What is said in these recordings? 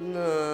那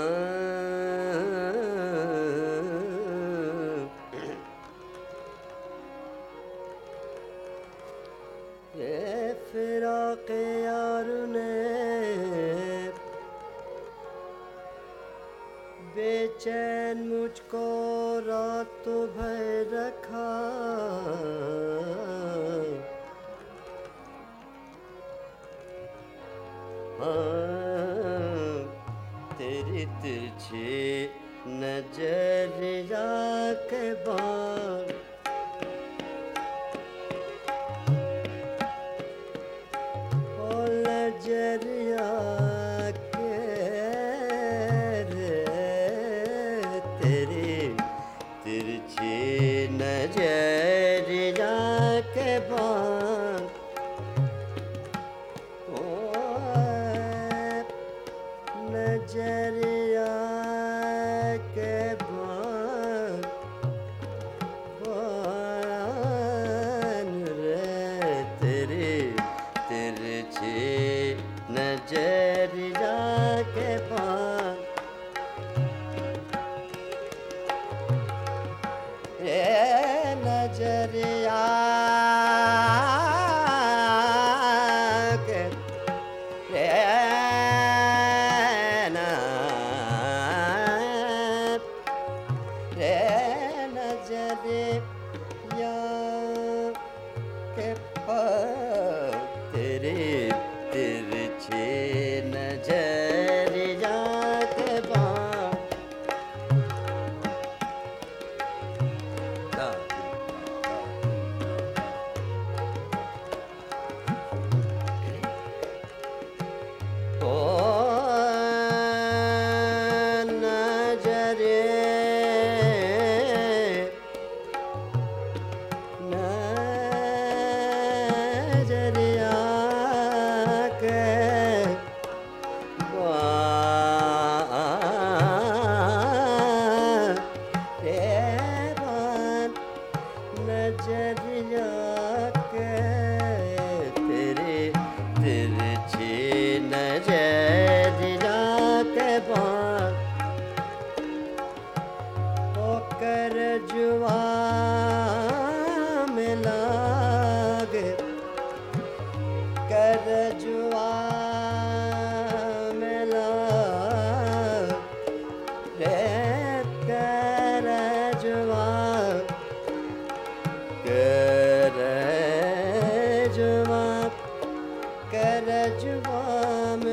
ਜਵਾਨ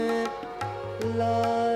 ਲਾ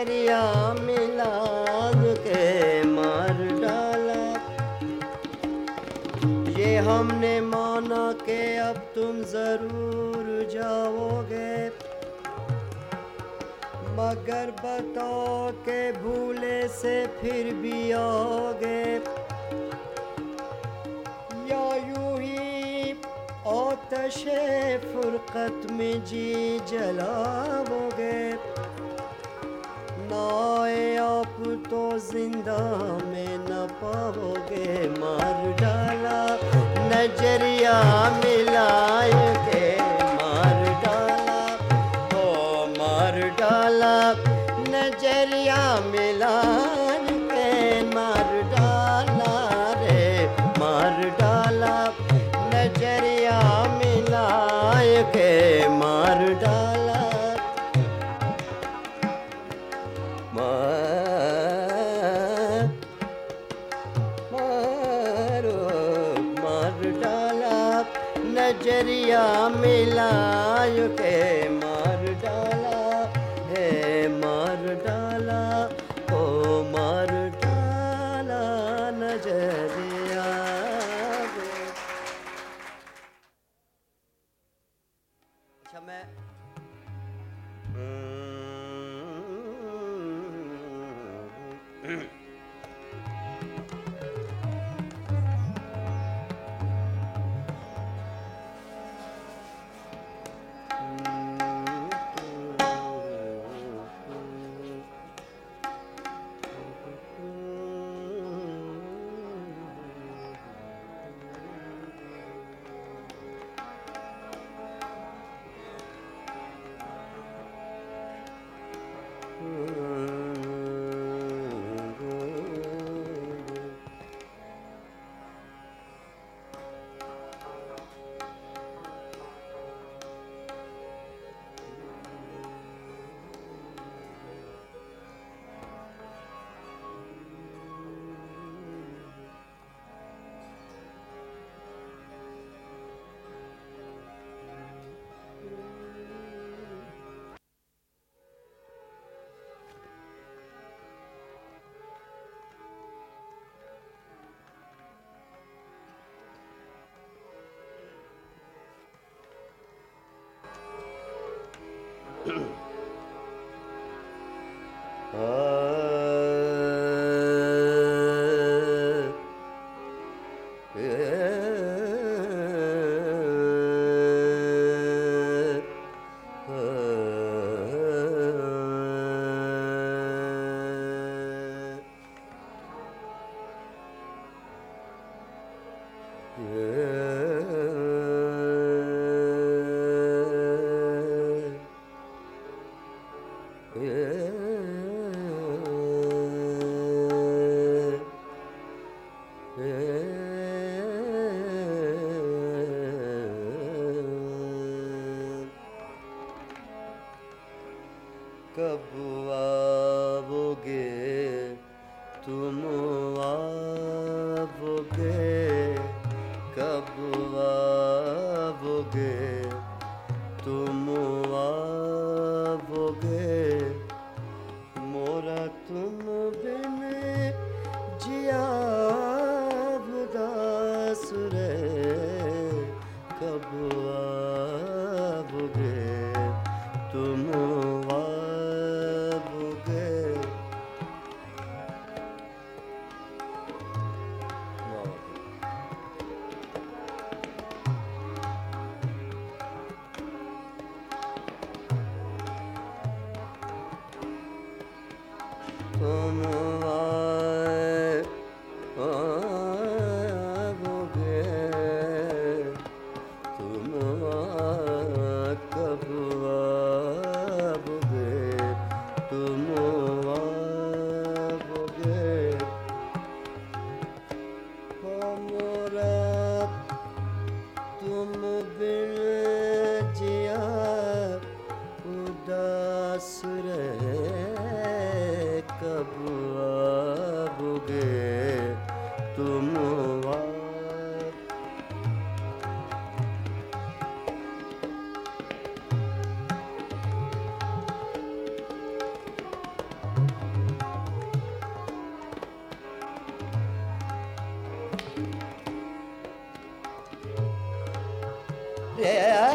मेरिया मिलाद के मार डाला। ये हमने माना के अब तुम ज़रूर जाओगे। मगर बताओ के भूले से फिर भी आओगे। या यूँ ही आतशे फुरकत में जी जलाओगे। पाए आप तो ज़िंदा में न पाओगे। मार डाला नज़रिया मिलाए के ज़रिया मिलायो के Yeah. Yeah.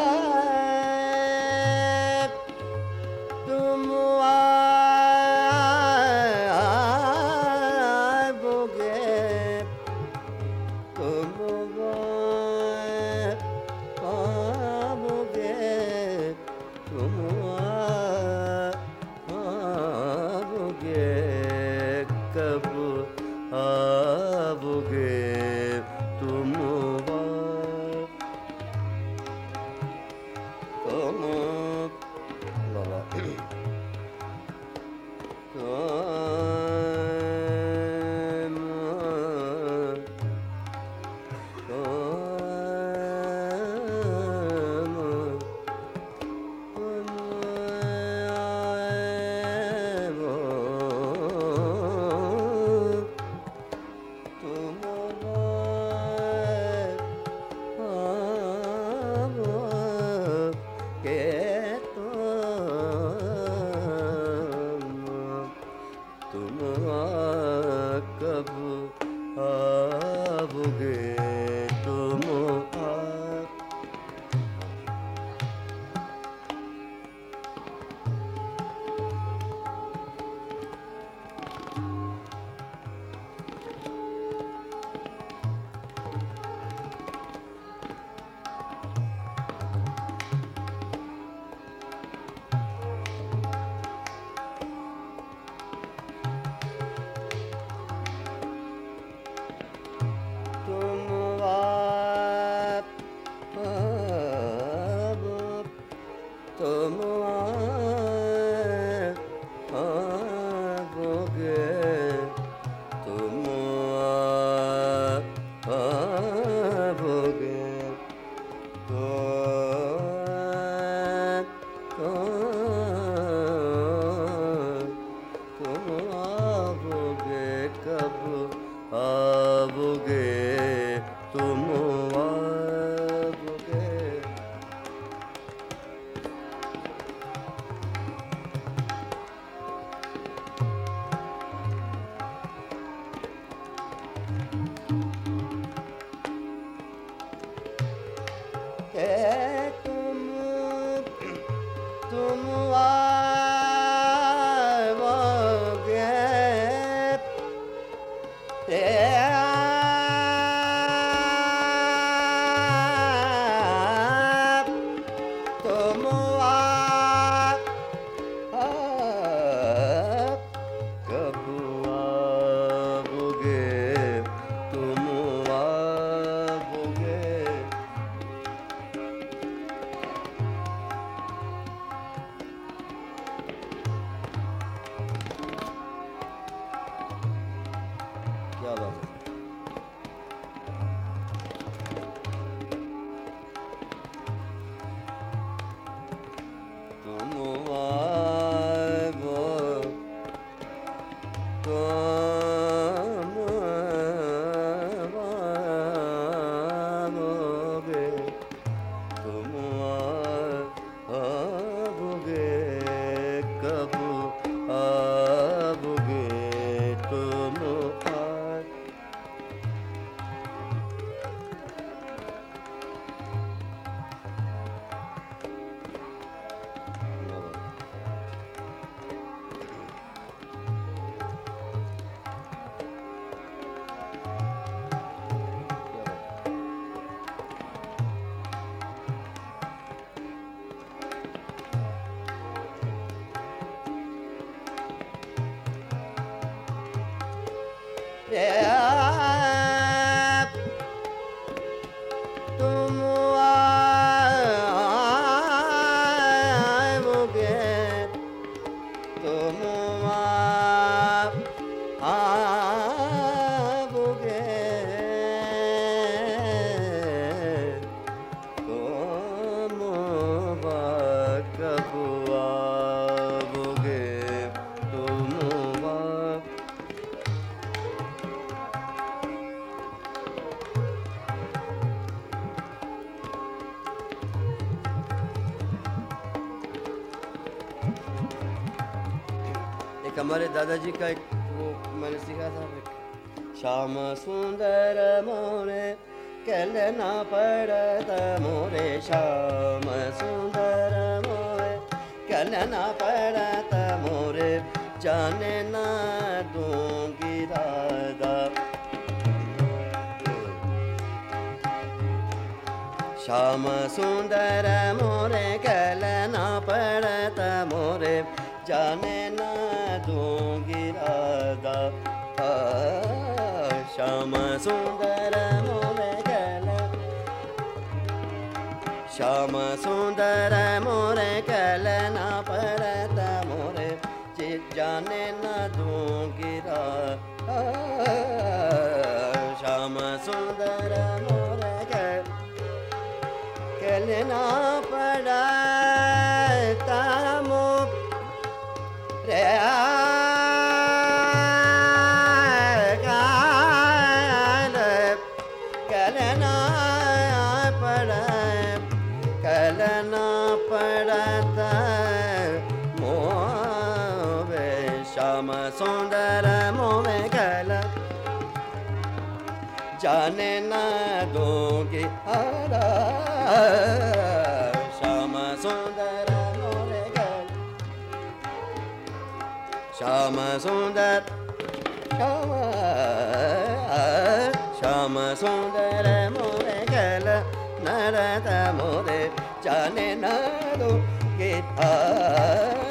Yeah. कहना पड़त मोरे, श्याम सुंदर मोरे। कहना पड़त मोरे, जाने ना दूँगी दादा। श्याम सुंदर मोरे कहना पड़त मोरे, जाने ना दूँगी राधा श्याम सुंदर मोरे शाम सुन्दर मोरे कलना पर मोरे न जानेना गिरा गिराम सुन्दर मोरे कलना जाने न दोगे हरा। श्याम सुंदर मोरे गल। श्याम सुंदर श्याम श्याम सुंदर मोरे गल। नरत मोरे जाने न दोगे हरा।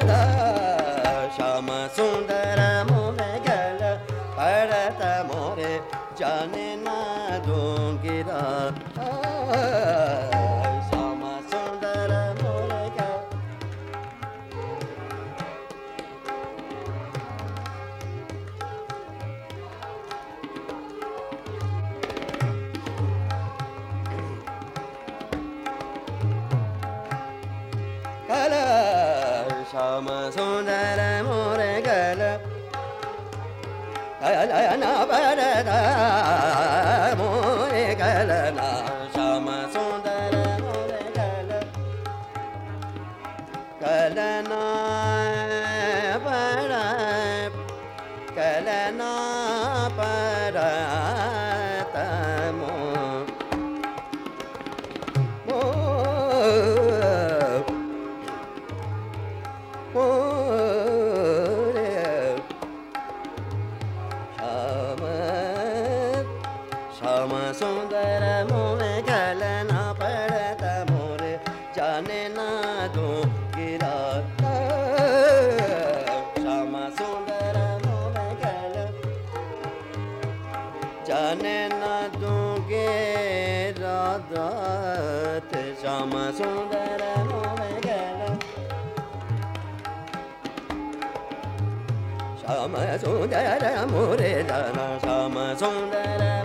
i bharada moe galana da da mo re da na sa ma song da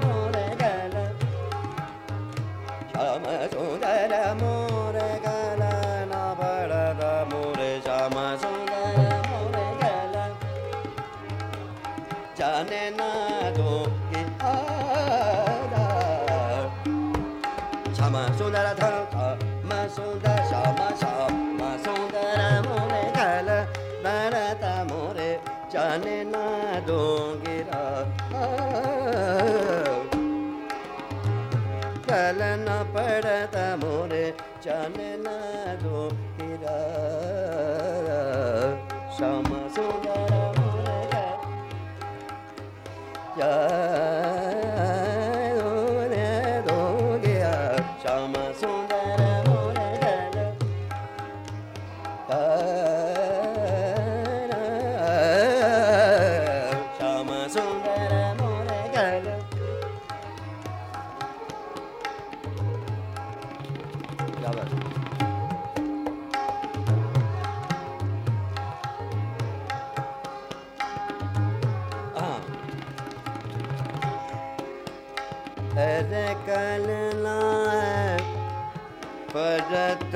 अरे है परत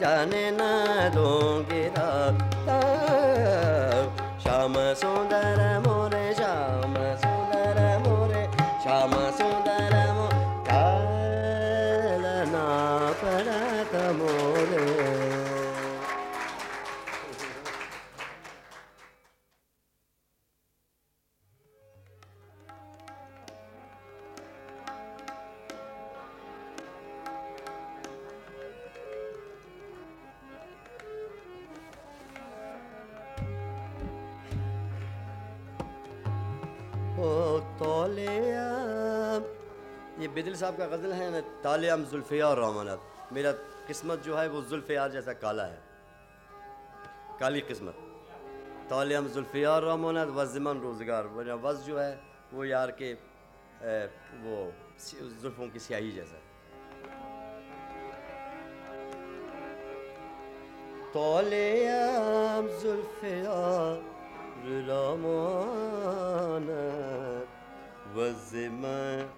जाने ना दूंगी राता श्याम सुंदर तालियाम और रामानत मेरा किस्मत जो है वो जुल्फ़ियार जैसा काला है। काली किस्मत। तालियाम जुल्फ़िया और रामानत वज़मन रोज़गार। वरना वज़ जो है वो यार के ए, वो जुल्फ़ों की स्याही जैसा। तौलियाम जुल्फ़िया रामानत वज़मन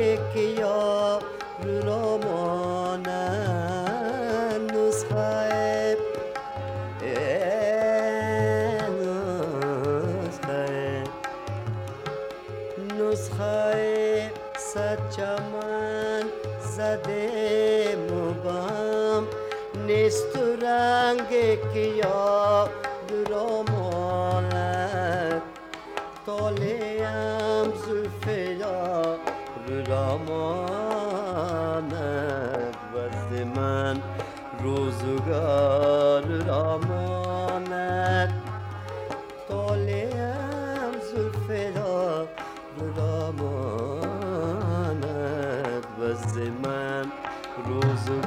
देखियो closer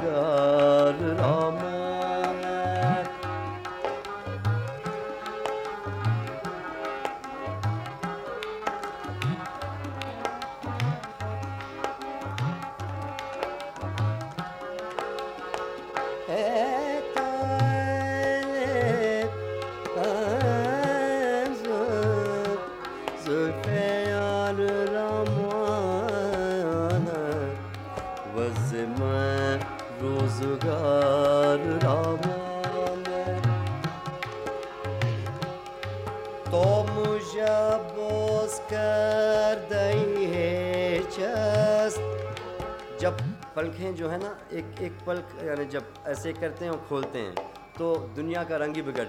पलखें जो है ना, एक एक पल, यानी जब ऐसे करते हैं और खोलते हैं तो दुनिया का रंग ही बिगड़,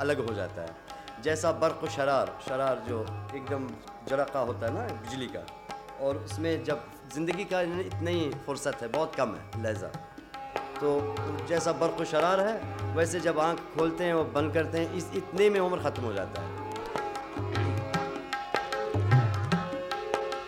अलग हो जाता है। जैसा बर्क़ शरार शरार जो एकदम जड़का होता है ना, बिजली का, और उसमें जब ज़िंदगी का इतना ही फुर्सत है, बहुत कम है, लहजा। तो जैसा बर्क़ शरार है, वैसे जब आँख खोलते हैं और बंद करते हैं, इस, इतने में उम्र ख़त्म हो जाता है।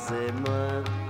ses mains.